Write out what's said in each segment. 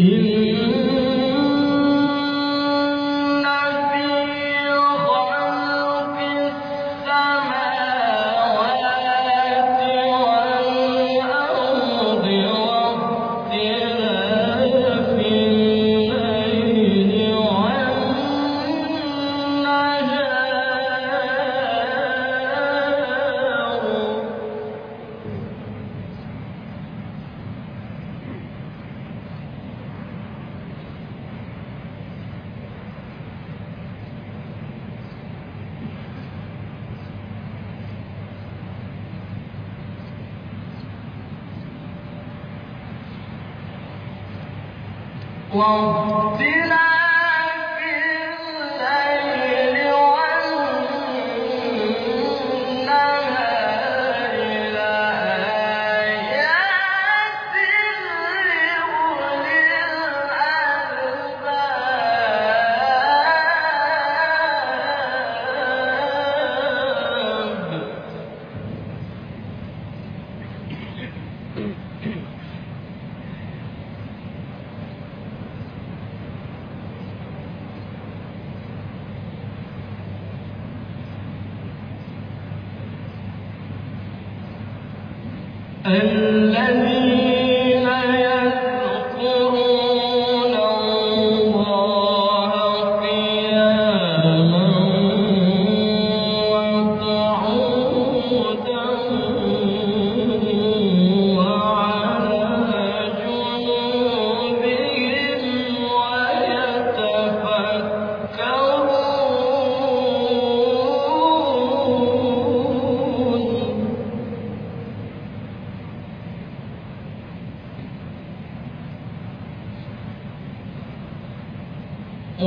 إن وَاغْفِرْ الذي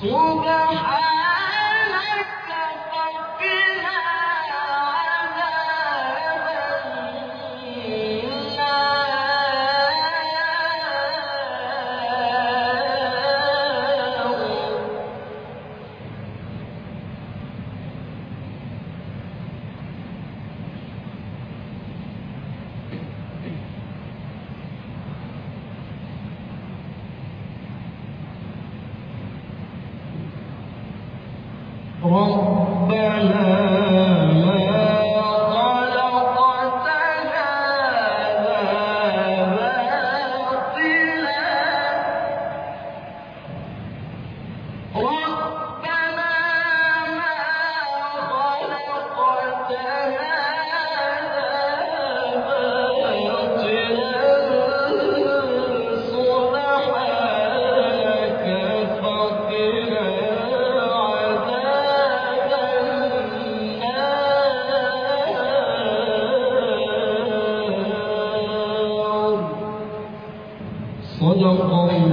苏格拉。ربنا لا وقوم